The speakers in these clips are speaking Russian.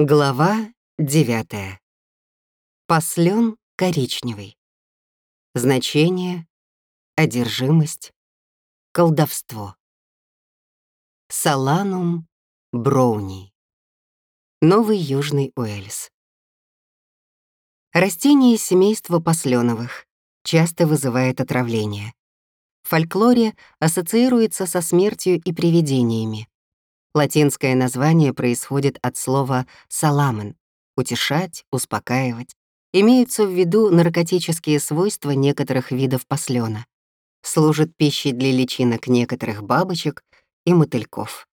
Глава девятая. Послен коричневый. Значение, одержимость, колдовство. Саланум броуни. Новый Южный Уэльс. Растение семейства посленовых часто вызывает отравление. В фольклоре ассоциируется со смертью и привидениями. Латинское название происходит от слова «саламен» — утешать, успокаивать. Имеются в виду наркотические свойства некоторых видов послена. Служит пищей для личинок некоторых бабочек и мотыльков.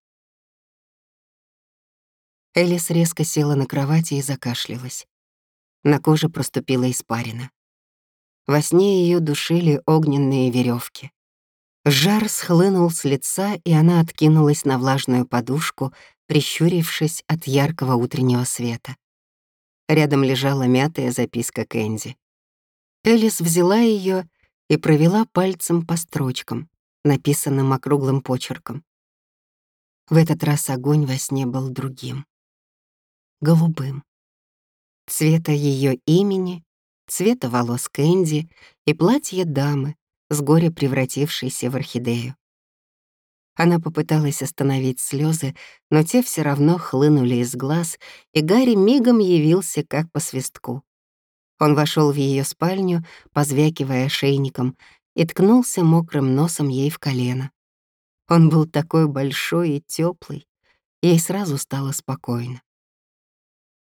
Элис резко села на кровати и закашлялась. На коже проступила испарина. Во сне ее душили огненные веревки. Жар схлынул с лица, и она откинулась на влажную подушку, прищурившись от яркого утреннего света. Рядом лежала мятая записка Кэнди. Элис взяла ее и провела пальцем по строчкам, написанным округлым почерком. В этот раз огонь во сне был другим. Голубым. Цвета ее имени, цвета волос Кэнди и платья дамы, с горя превратившейся в орхидею. Она попыталась остановить слезы, но те все равно хлынули из глаз, и Гарри мигом явился как по свистку. Он вошел в ее спальню, позвякивая шейником, и ткнулся мокрым носом ей в колено. Он был такой большой и теплый, ей сразу стало спокойно.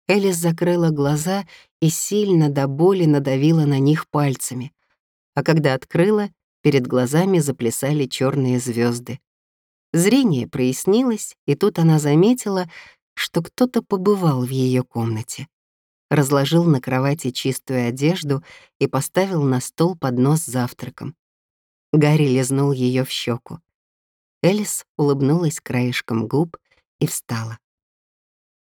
Элис закрыла глаза и сильно до боли надавила на них пальцами, а когда открыла, перед глазами заплясали черные звезды. Зрение прояснилось, и тут она заметила, что кто-то побывал в ее комнате. Разложил на кровати чистую одежду и поставил на стол поднос с завтраком. Гарри лизнул ее в щеку. Элис улыбнулась краешком губ и встала.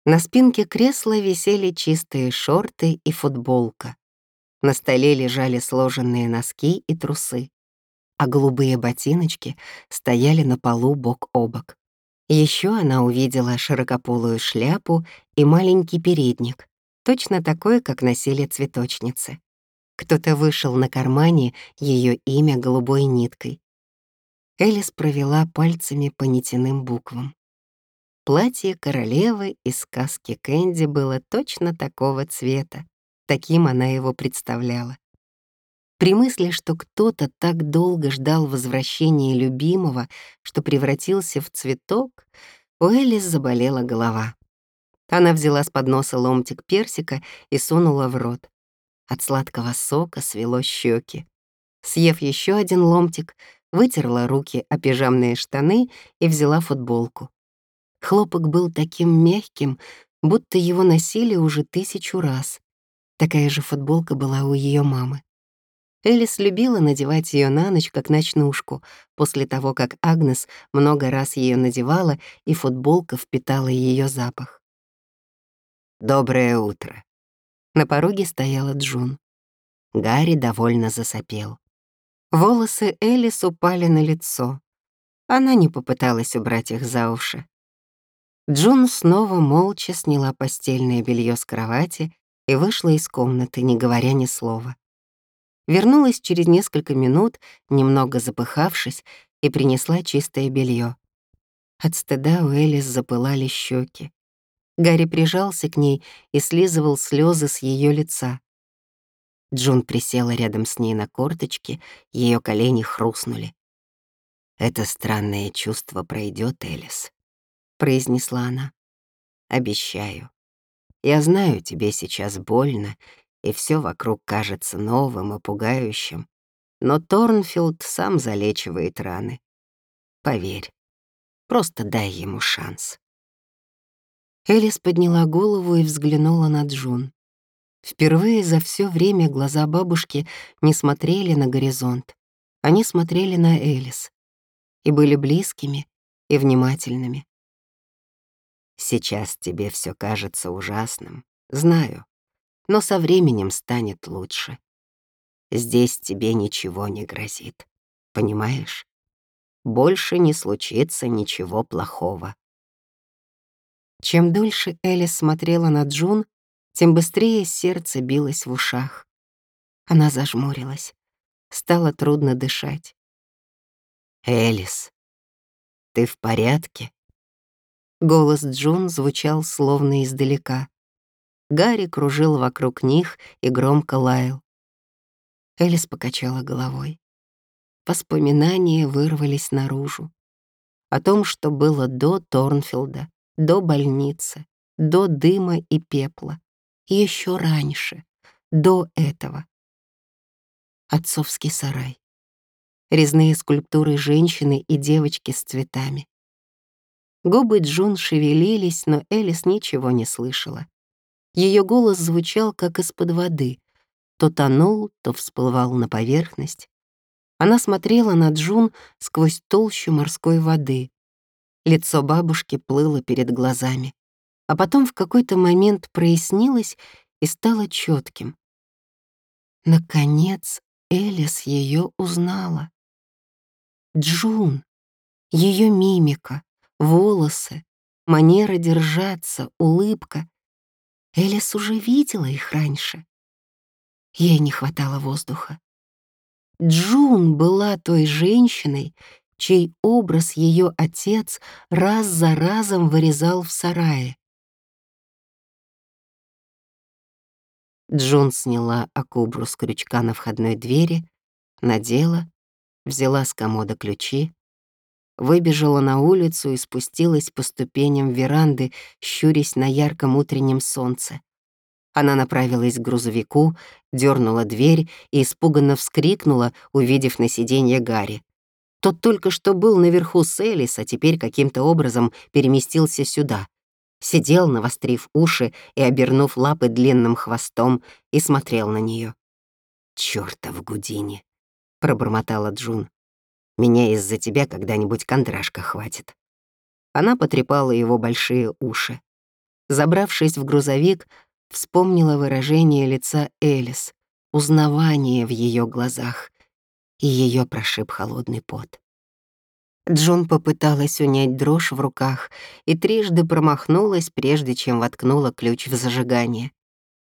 На спинке кресла висели чистые шорты и футболка. На столе лежали сложенные носки и трусы, а голубые ботиночки стояли на полу бок о бок. Еще она увидела широкополую шляпу и маленький передник, точно такой, как носили цветочницы. Кто-то вышел на кармане ее имя голубой ниткой. Элис провела пальцами по нитяным буквам. Платье королевы из сказки Кэнди было точно такого цвета, Таким она его представляла. При мысли, что кто-то так долго ждал возвращения любимого, что превратился в цветок, у Элис заболела голова. Она взяла с подноса ломтик персика и сунула в рот. От сладкого сока свело щеки. Съев еще один ломтик, вытерла руки о пижамные штаны и взяла футболку. Хлопок был таким мягким, будто его носили уже тысячу раз. Такая же футболка была у ее мамы. Элис любила надевать ее на ночь, как ночнушку, после того, как Агнес много раз ее надевала, и футболка впитала ее запах. «Доброе утро». На пороге стояла Джун. Гарри довольно засопел. Волосы Элис упали на лицо. Она не попыталась убрать их за уши. Джун снова молча сняла постельное белье с кровати и вышла из комнаты, не говоря ни слова. Вернулась через несколько минут, немного запыхавшись, и принесла чистое белье. От стыда у Элис запылали щеки. Гарри прижался к ней и слизывал слезы с ее лица. Джун присела рядом с ней на корточки, ее колени хрустнули. «Это странное чувство пройдет, Элис», — произнесла она. «Обещаю». Я знаю, тебе сейчас больно, и все вокруг кажется новым и пугающим, но Торнфилд сам залечивает раны. Поверь, просто дай ему шанс. Элис подняла голову и взглянула на Джун. Впервые за все время глаза бабушки не смотрели на горизонт. Они смотрели на Элис и были близкими и внимательными. Сейчас тебе все кажется ужасным, знаю, но со временем станет лучше. Здесь тебе ничего не грозит, понимаешь? Больше не случится ничего плохого. Чем дольше Элис смотрела на Джун, тем быстрее сердце билось в ушах. Она зажмурилась. Стало трудно дышать. «Элис, ты в порядке?» Голос Джун звучал словно издалека. Гарри кружил вокруг них и громко лаял. Элис покачала головой. Воспоминания вырвались наружу. О том, что было до Торнфилда, до больницы, до дыма и пепла, еще раньше, до этого. Отцовский сарай. Резные скульптуры женщины и девочки с цветами. Губы Джун шевелились, но Элис ничего не слышала. Ее голос звучал, как из-под воды. То тонул, то всплывал на поверхность. Она смотрела на Джун сквозь толщу морской воды. Лицо бабушки плыло перед глазами. А потом в какой-то момент прояснилось и стало четким. Наконец Элис ее узнала. Джун, ее мимика, волосы, манера держаться, улыбка. Элис уже видела их раньше. Ей не хватало воздуха. Джун была той женщиной, чей образ ее отец раз за разом вырезал в сарае. Джун сняла акубру с крючка на входной двери, надела, взяла с комода ключи, выбежала на улицу и спустилась по ступеням веранды, щурясь на ярком утреннем солнце. Она направилась к грузовику, дернула дверь и испуганно вскрикнула, увидев на сиденье Гарри. Тот только что был наверху с Элис, а теперь каким-то образом переместился сюда. Сидел, навострив уши и обернув лапы длинным хвостом, и смотрел на нее. «Чёртов Гудини!» — пробормотала Джун. Меня из-за тебя когда-нибудь кондрашка хватит». Она потрепала его большие уши. Забравшись в грузовик, вспомнила выражение лица Элис, узнавание в ее глазах, и ее прошиб холодный пот. Джон попыталась унять дрожь в руках и трижды промахнулась, прежде чем воткнула ключ в зажигание.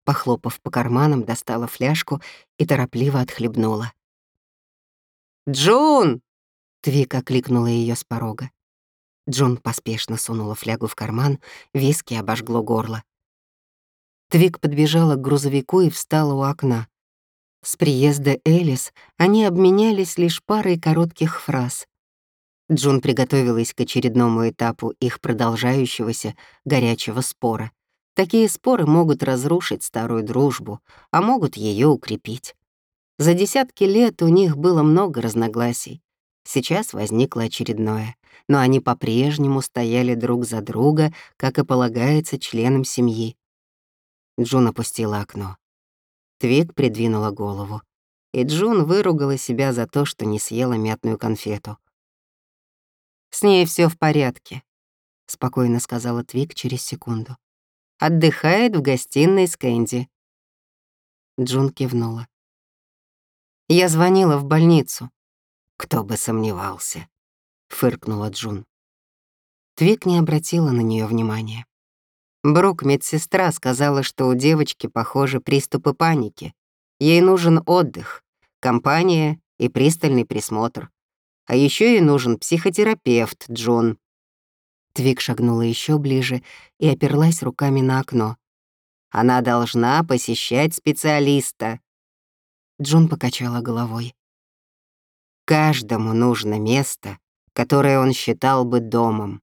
Похлопав по карманам, достала фляжку и торопливо отхлебнула. «Джун!» Твик окликнула ее с порога. Джон поспешно сунула флягу в карман, виски обожгло горло. Твик подбежала к грузовику и встала у окна. С приезда Элис они обменялись лишь парой коротких фраз. Джун приготовилась к очередному этапу их продолжающегося горячего спора. Такие споры могут разрушить старую дружбу, а могут ее укрепить. За десятки лет у них было много разногласий. Сейчас возникло очередное, но они по-прежнему стояли друг за друга, как и полагается членам семьи. Джун опустила окно. Твик придвинула голову, и Джун выругала себя за то, что не съела мятную конфету. «С ней все в порядке», — спокойно сказала Твик через секунду. «Отдыхает в гостиной с Кэнди». Джун кивнула. «Я звонила в больницу. «Кто бы сомневался», — фыркнула Джун. Твик не обратила на нее внимания. Брук, медсестра, сказала, что у девочки, похоже, приступы паники. Ей нужен отдых, компания и пристальный присмотр. А еще ей нужен психотерапевт, Джон. Твик шагнула еще ближе и оперлась руками на окно. Она должна посещать специалиста. Джун покачала головой. Каждому нужно место, которое он считал бы домом,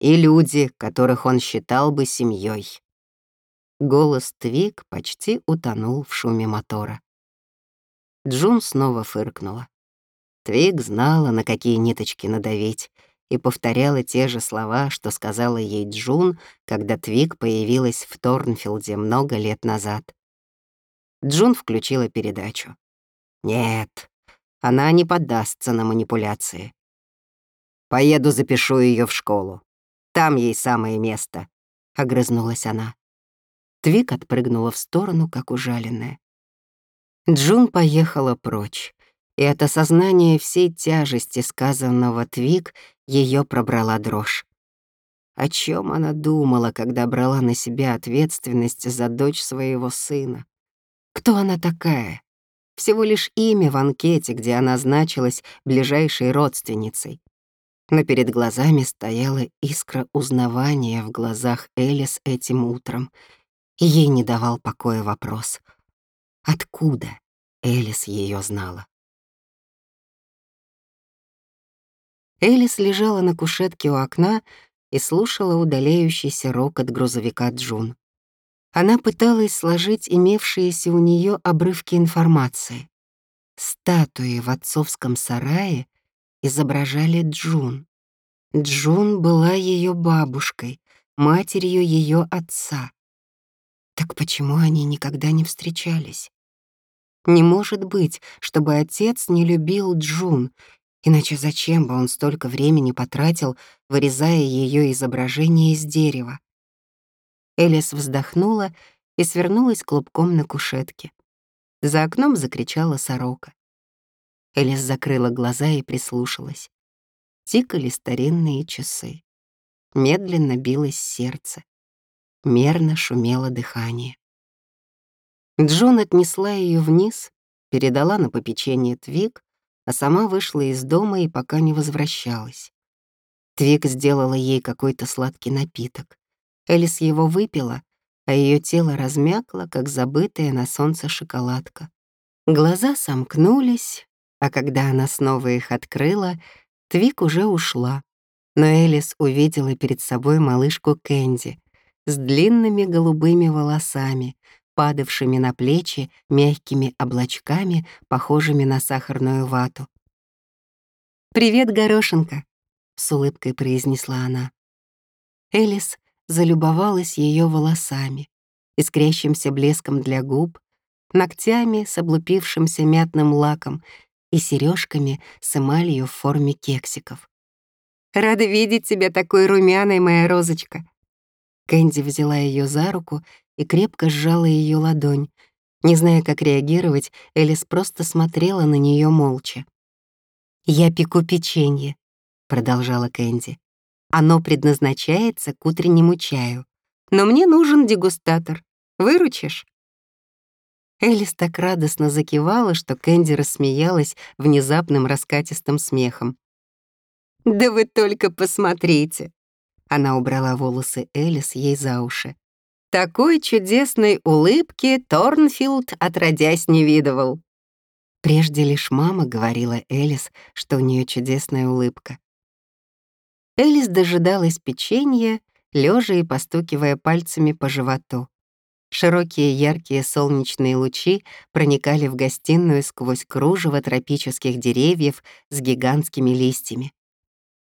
и люди, которых он считал бы семьей. Голос Твик почти утонул в шуме мотора. Джун снова фыркнула. Твик знала, на какие ниточки надавить, и повторяла те же слова, что сказала ей Джун, когда Твик появилась в Торнфилде много лет назад. Джун включила передачу. «Нет, она не поддастся на манипуляции. Поеду запишу ее в школу. Там ей самое место», — огрызнулась она. Твик отпрыгнула в сторону, как ужаленная. Джун поехала прочь, и от осознания всей тяжести сказанного Твик ее пробрала дрожь. О чем она думала, когда брала на себя ответственность за дочь своего сына? Кто она такая? Всего лишь имя в анкете, где она значилась ближайшей родственницей. Но перед глазами стояла искра узнавания в глазах Элис этим утром, и ей не давал покоя вопрос. Откуда Элис ее знала? Элис лежала на кушетке у окна и слушала удаляющийся рокот грузовика Джун. Она пыталась сложить имевшиеся у нее обрывки информации. Статуи в отцовском сарае изображали Джун. Джун была ее бабушкой, матерью ее отца. Так почему они никогда не встречались? Не может быть, чтобы отец не любил Джун, иначе зачем бы он столько времени потратил, вырезая ее изображение из дерева? Элис вздохнула и свернулась клубком на кушетке. За окном закричала сорока. Элис закрыла глаза и прислушалась. Тикали старинные часы. Медленно билось сердце. Мерно шумело дыхание. Джон отнесла ее вниз, передала на попечение Твик, а сама вышла из дома и пока не возвращалась. Твик сделала ей какой-то сладкий напиток. Элис его выпила, а ее тело размякло, как забытая на солнце шоколадка. Глаза сомкнулись, а когда она снова их открыла, Твик уже ушла. Но Элис увидела перед собой малышку Кэнди с длинными голубыми волосами, падавшими на плечи мягкими облачками, похожими на сахарную вату. «Привет, горошинка», — с улыбкой произнесла она. Элис залюбовалась ее волосами, искрящимся блеском для губ, ногтями с облупившимся мятным лаком и сережками с эмалью в форме кексиков. «Рада видеть тебя такой румяной, моя розочка!» Кэнди взяла ее за руку и крепко сжала ее ладонь. Не зная, как реагировать, Элис просто смотрела на нее молча. «Я пеку печенье», — продолжала Кэнди. Оно предназначается к утреннему чаю. Но мне нужен дегустатор. Выручишь?» Элис так радостно закивала, что Кэнди рассмеялась внезапным раскатистым смехом. «Да вы только посмотрите!» Она убрала волосы Элис ей за уши. «Такой чудесной улыбки Торнфилд отродясь не видывал». Прежде лишь мама говорила Элис, что у нее чудесная улыбка. Элис дожидалась печенья, лежа и постукивая пальцами по животу. Широкие яркие солнечные лучи проникали в гостиную сквозь кружево тропических деревьев с гигантскими листьями.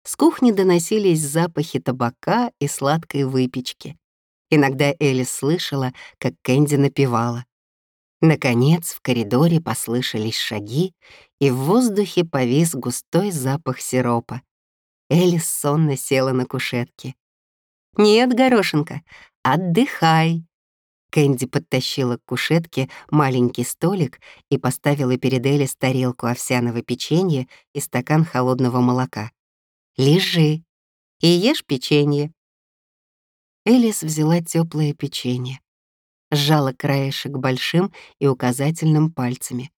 С кухни доносились запахи табака и сладкой выпечки. Иногда Элис слышала, как Кэнди напевала. Наконец в коридоре послышались шаги, и в воздухе повис густой запах сиропа. Элис сонно села на кушетке. «Нет, горошинка, отдыхай!» Кэнди подтащила к кушетке маленький столик и поставила перед Элис тарелку овсяного печенья и стакан холодного молока. «Лежи и ешь печенье». Элис взяла теплое печенье, сжала краешек большим и указательным пальцами.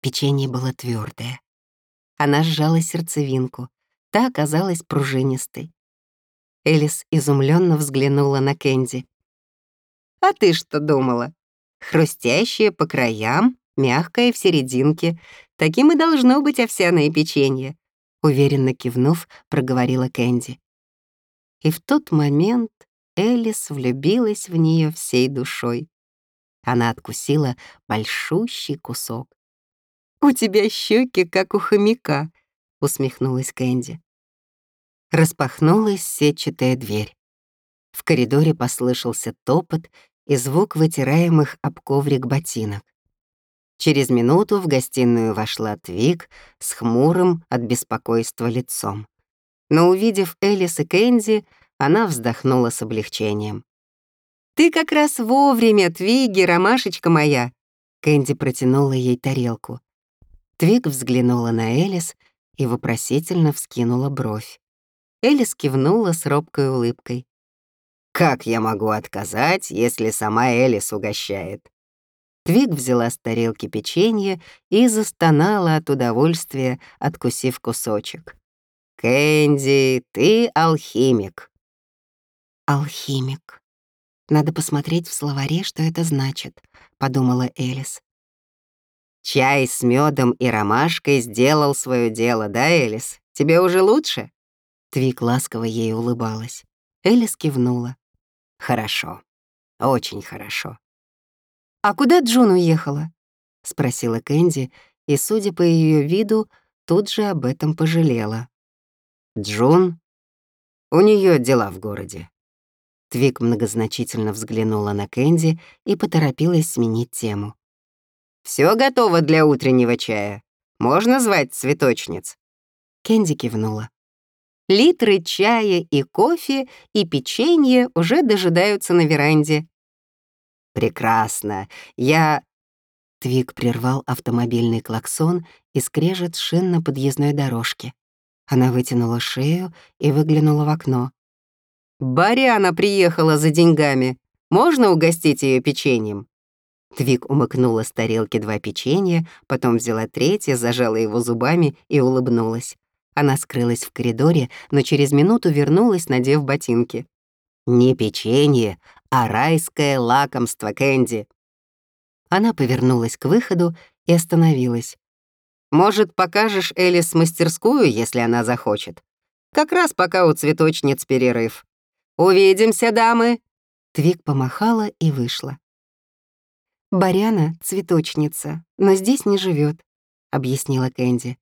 Печенье было твердое. Она сжала сердцевинку, Та оказалась пружинистой. Элис изумленно взглянула на Кэнди. «А ты что думала? Хрустящее по краям, мягкое в серединке. Таким и должно быть овсяное печенье», — уверенно кивнув, проговорила Кэнди. И в тот момент Элис влюбилась в нее всей душой. Она откусила большущий кусок. «У тебя щеки, как у хомяка», усмехнулась Кэнди. Распахнулась сетчатая дверь. В коридоре послышался топот и звук вытираемых об коврик ботинок. Через минуту в гостиную вошла Твик с хмурым от беспокойства лицом. Но увидев Элис и Кэнди, она вздохнула с облегчением. «Ты как раз вовремя, Твиги, ромашечка моя!» Кэнди протянула ей тарелку. Твик взглянула на Элис и вопросительно вскинула бровь. Элис кивнула с робкой улыбкой. «Как я могу отказать, если сама Элис угощает?» Твик взяла с тарелки печенье и застонала от удовольствия, откусив кусочек. «Кэнди, ты алхимик». «Алхимик. Надо посмотреть в словаре, что это значит», — подумала Элис. «Чай с медом и ромашкой сделал свое дело, да, Элис? Тебе уже лучше?» Твик ласково ей улыбалась. Элис кивнула. «Хорошо. Очень хорошо. «А куда Джун уехала?» — спросила Кэнди, и, судя по ее виду, тут же об этом пожалела. «Джун? У нее дела в городе». Твик многозначительно взглянула на Кэнди и поторопилась сменить тему. Все готово для утреннего чая. Можно звать цветочниц?» Кэнди кивнула. Литры чая и кофе и печенье уже дожидаются на веранде. «Прекрасно. Я...» Твик прервал автомобильный клаксон и скрежет шин на подъездной дорожке. Она вытянула шею и выглянула в окно. «Баряна приехала за деньгами. Можно угостить ее печеньем?» Твик умыкнула с тарелки два печенья, потом взяла третье, зажала его зубами и улыбнулась. Она скрылась в коридоре, но через минуту вернулась, надев ботинки. «Не печенье, а райское лакомство Кэнди». Она повернулась к выходу и остановилась. «Может, покажешь Элис мастерскую, если она захочет? Как раз пока у цветочниц перерыв. Увидимся, дамы!» Твик помахала и вышла. «Баряна — цветочница, но здесь не живет, объяснила Кэнди.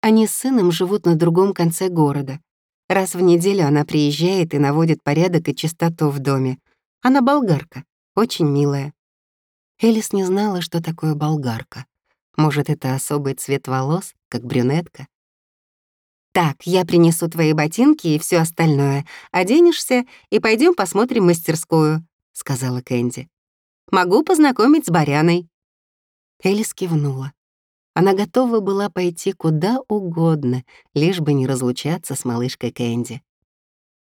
«Они с сыном живут на другом конце города. Раз в неделю она приезжает и наводит порядок и чистоту в доме. Она болгарка, очень милая. Элис не знала, что такое болгарка. Может, это особый цвет волос, как брюнетка? «Так, я принесу твои ботинки и все остальное. Оденешься, и пойдем посмотрим мастерскую», — сказала Кэнди. «Могу познакомить с Баряной». Элис кивнула. Она готова была пойти куда угодно, лишь бы не разлучаться с малышкой Кэнди.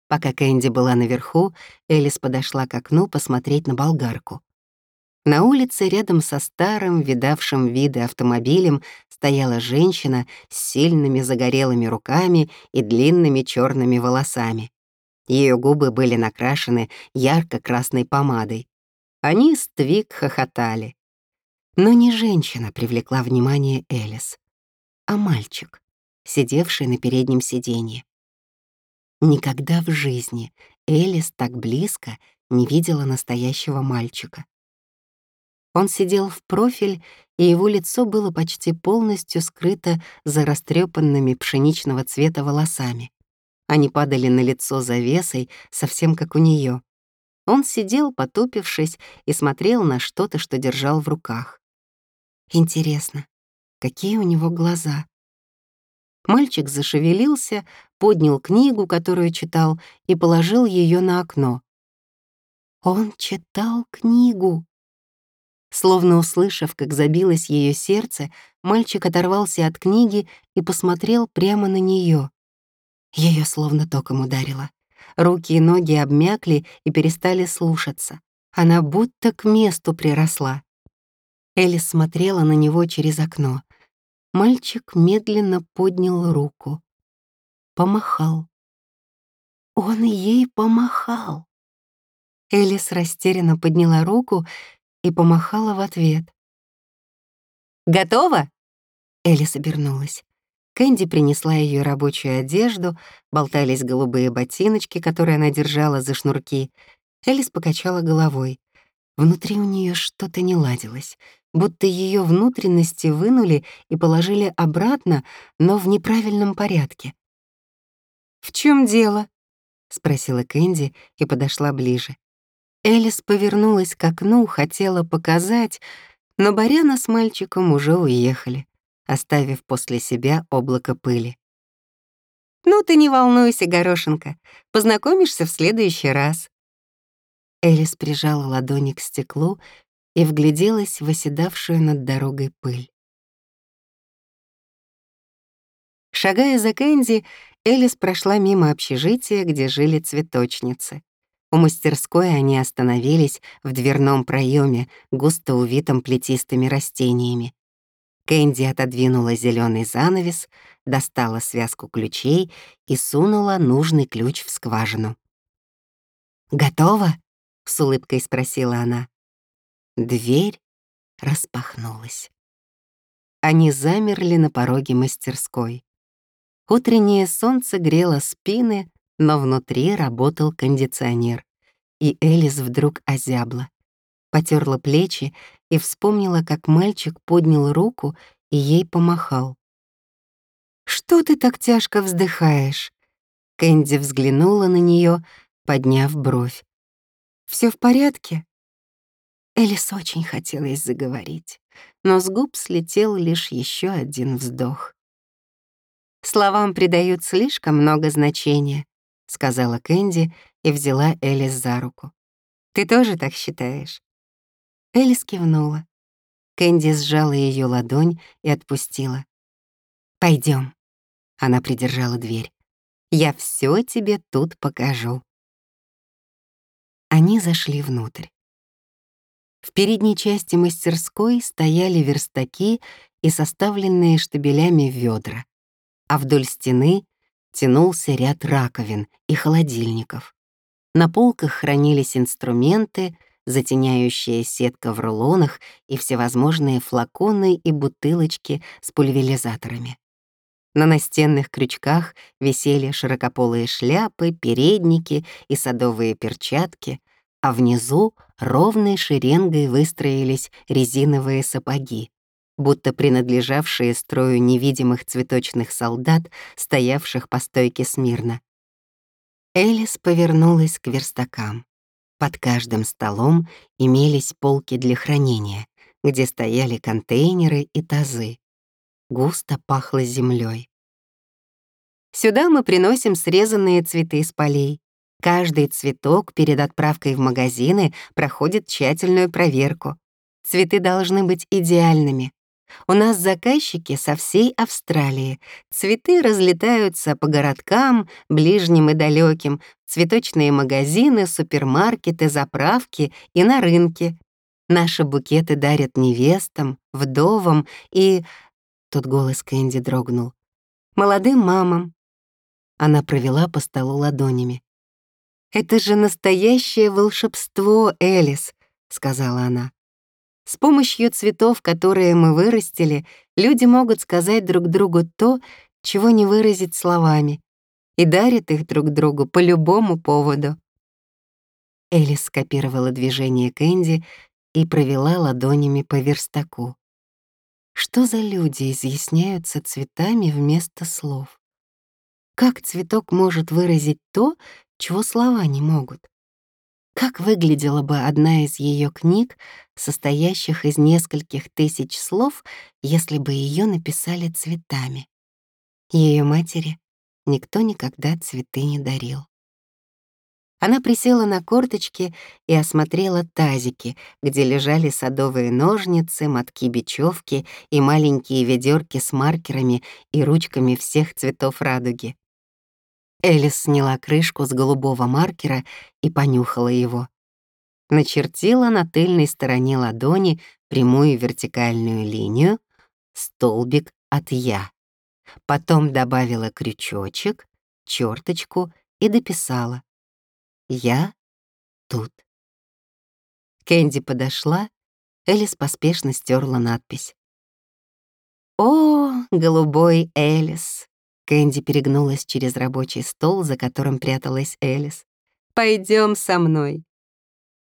Пока Кэнди была наверху, Элис подошла к окну посмотреть на болгарку. На улице рядом со старым, видавшим виды автомобилем, стояла женщина с сильными загорелыми руками и длинными черными волосами. Ее губы были накрашены ярко-красной помадой. Они с Твик хохотали. Но не женщина привлекла внимание Элис, а мальчик, сидевший на переднем сиденье. Никогда в жизни Элис так близко не видела настоящего мальчика. Он сидел в профиль, и его лицо было почти полностью скрыто за растрепанными пшеничного цвета волосами. Они падали на лицо завесой, совсем как у нее. Он сидел, потупившись, и смотрел на что-то, что держал в руках. Интересно, какие у него глаза? Мальчик зашевелился, поднял книгу, которую читал, и положил ее на окно. Он читал книгу. Словно услышав, как забилось ее сердце, мальчик оторвался от книги и посмотрел прямо на нее. Ее словно током ударило. Руки и ноги обмякли и перестали слушаться. Она будто к месту приросла. Элис смотрела на него через окно. Мальчик медленно поднял руку. Помахал. Он ей помахал. Элис растерянно подняла руку и помахала в ответ. «Готово?» Элис обернулась. Кэнди принесла ее рабочую одежду, болтались голубые ботиночки, которые она держала за шнурки. Элис покачала головой. Внутри у нее что-то не ладилось будто ее внутренности вынули и положили обратно, но в неправильном порядке. «В чем дело?» — спросила Кэнди и подошла ближе. Элис повернулась к окну, хотела показать, но Баряна с мальчиком уже уехали, оставив после себя облако пыли. «Ну ты не волнуйся, Горошенко, познакомишься в следующий раз». Элис прижала ладони к стеклу, и вгляделась в оседавшую над дорогой пыль. Шагая за Кэнди, Элис прошла мимо общежития, где жили цветочницы. У мастерской они остановились в дверном проеме, густо увитом плетистыми растениями. Кэнди отодвинула зеленый занавес, достала связку ключей и сунула нужный ключ в скважину. «Готово?» — с улыбкой спросила она. Дверь распахнулась. Они замерли на пороге мастерской. Утреннее солнце грело спины, но внутри работал кондиционер, и Элис вдруг озябла. Потерла плечи и вспомнила, как мальчик поднял руку и ей помахал. «Что ты так тяжко вздыхаешь?» Кэнди взглянула на нее, подняв бровь. Все в порядке?» Элис очень хотелось заговорить, но с губ слетел лишь еще один вздох. «Словам придают слишком много значения», — сказала Кэнди и взяла Элис за руку. «Ты тоже так считаешь?» Элис кивнула. Кэнди сжала ее ладонь и отпустила. Пойдем. Она придержала дверь. «Я все тебе тут покажу». Они зашли внутрь. В передней части мастерской стояли верстаки и составленные штабелями ведра, а вдоль стены тянулся ряд раковин и холодильников. На полках хранились инструменты, затеняющая сетка в рулонах и всевозможные флаконы и бутылочки с пульверизаторами. На настенных крючках висели широкополые шляпы, передники и садовые перчатки, а внизу ровной шеренгой выстроились резиновые сапоги, будто принадлежавшие строю невидимых цветочных солдат, стоявших по стойке смирно. Элис повернулась к верстакам. Под каждым столом имелись полки для хранения, где стояли контейнеры и тазы. Густо пахло землей. Сюда мы приносим срезанные цветы с полей. Каждый цветок перед отправкой в магазины проходит тщательную проверку. Цветы должны быть идеальными. У нас заказчики со всей Австралии. Цветы разлетаются по городкам, ближним и далеким, цветочные магазины, супермаркеты, заправки и на рынке. Наши букеты дарят невестам, вдовам и... Тут голос Кэнди дрогнул. Молодым мамам. Она провела по столу ладонями. «Это же настоящее волшебство, Элис», — сказала она. С помощью цветов, которые мы вырастили, люди могут сказать друг другу то, чего не выразить словами, и дарят их друг другу по любому поводу. Элис скопировала движение Кэнди и провела ладонями по верстаку. Что за люди изъясняются цветами вместо слов? Как цветок может выразить то, чего слова не могут? Как выглядела бы одна из ее книг, состоящих из нескольких тысяч слов, если бы ее написали цветами? Ее матери никто никогда цветы не дарил. Она присела на корточки и осмотрела тазики, где лежали садовые ножницы, мотки бечевки и маленькие ведерки с маркерами и ручками всех цветов радуги. Элис сняла крышку с голубого маркера и понюхала его. Начертила на тыльной стороне ладони прямую вертикальную линию, столбик от «Я». Потом добавила крючочек, черточку и дописала «Я тут». Кэнди подошла, Элис поспешно стерла надпись. «О, голубой Элис, Кэнди перегнулась через рабочий стол, за которым пряталась Элис. Пойдем со мной».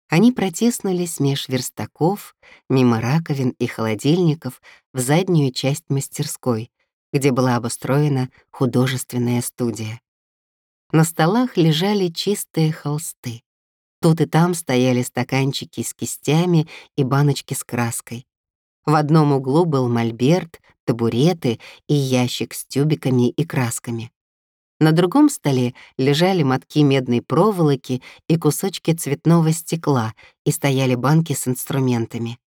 Они протиснулись меж верстаков, мимо раковин и холодильников в заднюю часть мастерской, где была обустроена художественная студия. На столах лежали чистые холсты. Тут и там стояли стаканчики с кистями и баночки с краской. В одном углу был мольберт, табуреты и ящик с тюбиками и красками. На другом столе лежали мотки медной проволоки и кусочки цветного стекла, и стояли банки с инструментами.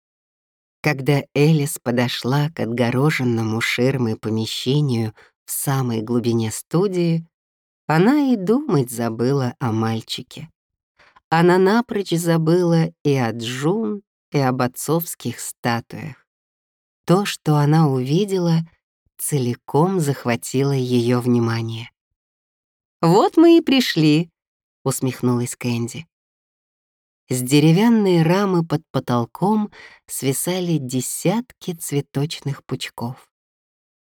Когда Элис подошла к отгороженному ширмой помещению в самой глубине студии, она и думать забыла о мальчике. Она напрочь забыла и о Джун, и об отцовских статуях. То, что она увидела, целиком захватило ее внимание. «Вот мы и пришли», — усмехнулась Кэнди. С деревянной рамы под потолком свисали десятки цветочных пучков.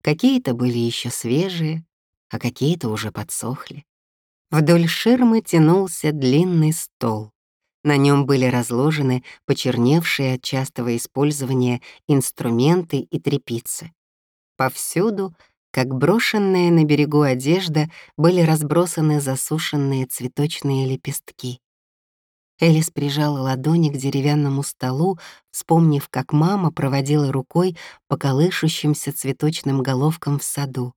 Какие-то были еще свежие, а какие-то уже подсохли. Вдоль ширмы тянулся длинный стол. На нем были разложены почерневшие от частого использования инструменты и трепицы. Повсюду, как брошенная на берегу одежда, были разбросаны засушенные цветочные лепестки. Элис прижала ладони к деревянному столу, вспомнив, как мама проводила рукой по колышущимся цветочным головкам в саду.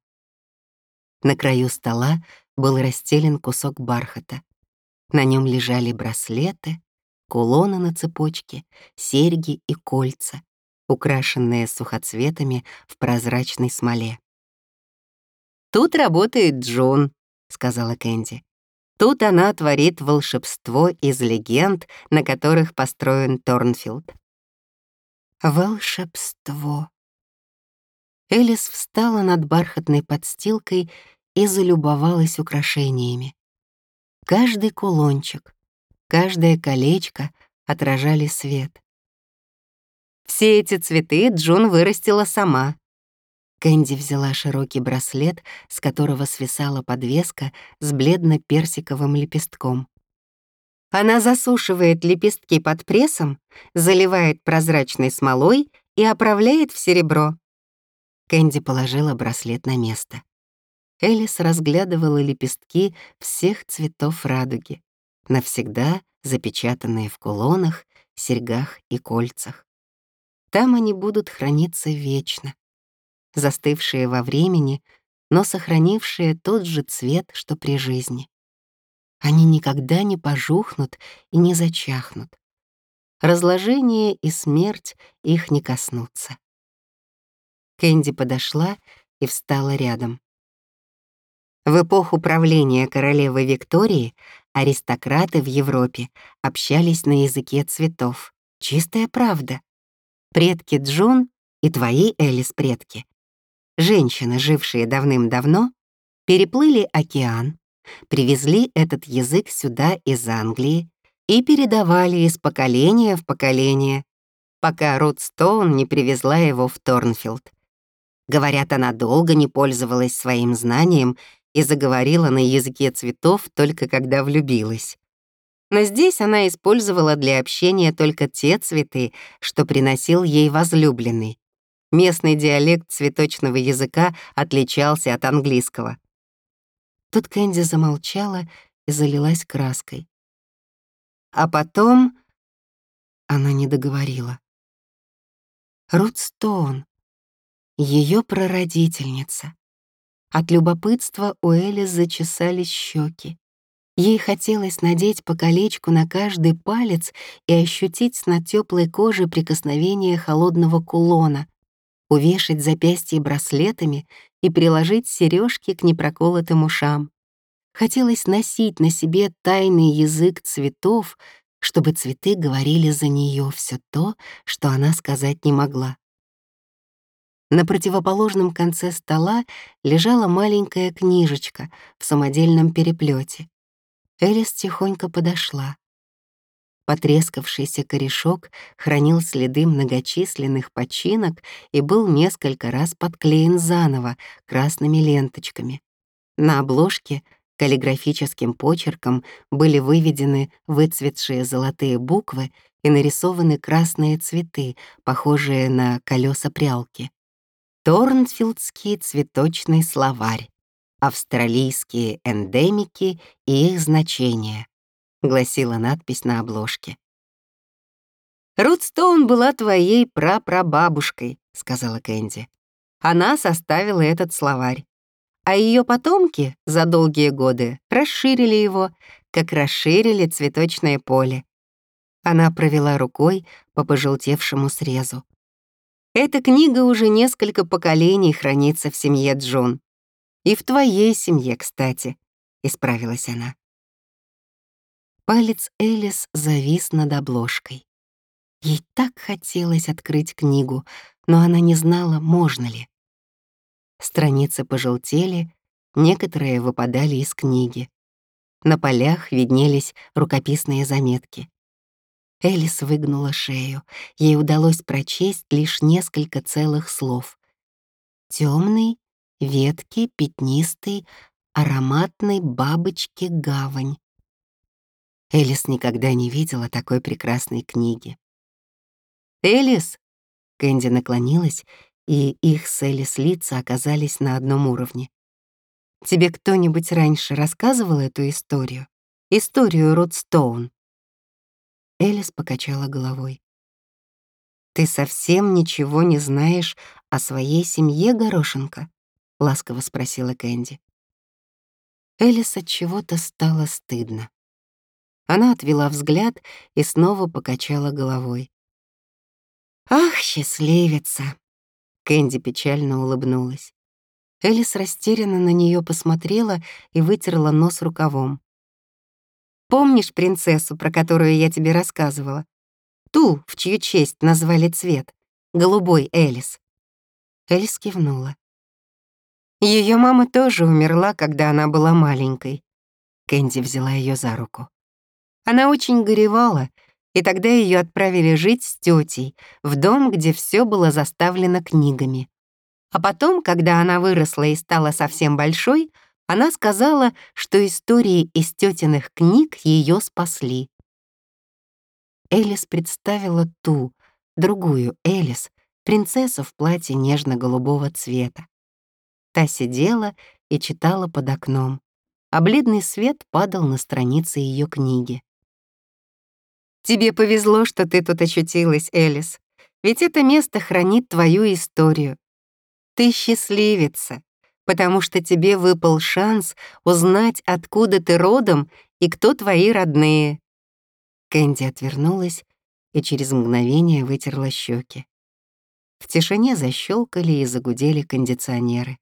На краю стола был расстелен кусок бархата. На нем лежали браслеты, кулоны на цепочке, серьги и кольца, украшенные сухоцветами в прозрачной смоле. «Тут работает Джун», — сказала Кэнди. Тут она творит волшебство из легенд, на которых построен Торнфилд. Волшебство. Элис встала над бархатной подстилкой и залюбовалась украшениями. Каждый кулончик, каждое колечко отражали свет. Все эти цветы Джун вырастила сама, Кэнди взяла широкий браслет, с которого свисала подвеска с бледно-персиковым лепестком. Она засушивает лепестки под прессом, заливает прозрачной смолой и оправляет в серебро. Кэнди положила браслет на место. Элис разглядывала лепестки всех цветов радуги, навсегда запечатанные в кулонах, серьгах и кольцах. Там они будут храниться вечно застывшие во времени, но сохранившие тот же цвет, что при жизни. Они никогда не пожухнут и не зачахнут. Разложение и смерть их не коснутся. Кэнди подошла и встала рядом. В эпоху правления королевы Виктории аристократы в Европе общались на языке цветов. Чистая правда. Предки Джун и твои, Элис, предки женщины, жившие давным-давно, переплыли океан, привезли этот язык сюда из Англии и передавали из поколения в поколение, пока Рут Стоун не привезла его в Торнфилд. Говорят, она долго не пользовалась своим знанием и заговорила на языке цветов только когда влюбилась. Но здесь она использовала для общения только те цветы, что приносил ей возлюбленный, Местный диалект цветочного языка отличался от английского. Тут Кэнди замолчала и залилась краской. А потом она не договорила. Рут Стоун, ее прародительница. От любопытства у Элис зачесались щеки. Ей хотелось надеть по колечку на каждый палец и ощутить на теплой коже прикосновение холодного кулона, увешать запястье браслетами и приложить сережки к непроколотым ушам. Хотелось носить на себе тайный язык цветов, чтобы цветы говорили за нее все то, что она сказать не могла. На противоположном конце стола лежала маленькая книжечка в самодельном переплете. Элис тихонько подошла. Потрескавшийся корешок хранил следы многочисленных починок и был несколько раз подклеен заново красными ленточками. На обложке каллиграфическим почерком были выведены выцветшие золотые буквы и нарисованы красные цветы, похожие на колеса прялки. Торнфилдский цветочный словарь. Австралийские эндемики и их значения. — гласила надпись на обложке. «Рут Стоун была твоей прапрабабушкой», — сказала Кэнди. «Она составила этот словарь. А ее потомки за долгие годы расширили его, как расширили цветочное поле». Она провела рукой по пожелтевшему срезу. «Эта книга уже несколько поколений хранится в семье Джон. И в твоей семье, кстати. — исправилась она. Палец Элис завис над обложкой. Ей так хотелось открыть книгу, но она не знала, можно ли. Страницы пожелтели, некоторые выпадали из книги. На полях виднелись рукописные заметки. Элис выгнула шею. Ей удалось прочесть лишь несколько целых слов. Темный, ветки, пятнистый, ароматной бабочки гавань. Элис никогда не видела такой прекрасной книги. «Элис!» — Кэнди наклонилась, и их с Элис лица оказались на одном уровне. «Тебе кто-нибудь раньше рассказывал эту историю? Историю Рудстоун?» Элис покачала головой. «Ты совсем ничего не знаешь о своей семье, Горошенко?» — ласково спросила Кэнди. Элис от чего-то стало стыдно. Она отвела взгляд и снова покачала головой. «Ах, счастливица!» Кэнди печально улыбнулась. Элис растерянно на нее посмотрела и вытерла нос рукавом. Помнишь принцессу, про которую я тебе рассказывала? Ту, в чью честь назвали цвет. Голубой Элис. Элис кивнула. Ее мама тоже умерла, когда она была маленькой. Кэнди взяла ее за руку. Она очень горевала, и тогда ее отправили жить с тетей в дом, где все было заставлено книгами. А потом, когда она выросла и стала совсем большой, она сказала, что истории из тетиных книг ее спасли. Элис представила ту, другую Элис, принцессу в платье нежно-голубого цвета. Та сидела и читала под окном, а бледный свет падал на страницы ее книги. «Тебе повезло, что ты тут очутилась, Элис, ведь это место хранит твою историю. Ты счастливица, потому что тебе выпал шанс узнать, откуда ты родом и кто твои родные». Кэнди отвернулась и через мгновение вытерла щеки. В тишине защелкали и загудели кондиционеры.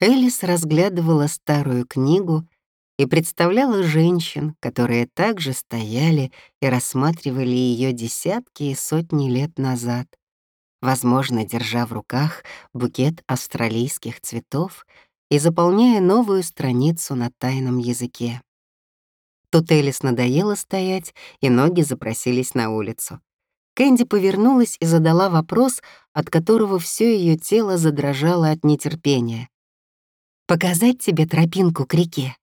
Элис разглядывала старую книгу и представляла женщин, которые также стояли и рассматривали ее десятки и сотни лет назад возможно, держа в руках букет австралийских цветов и заполняя новую страницу на тайном языке. Тут Элис надоело стоять, и ноги запросились на улицу. Кэнди повернулась и задала вопрос, от которого все ее тело задрожало от нетерпения. «Показать тебе тропинку к реке?»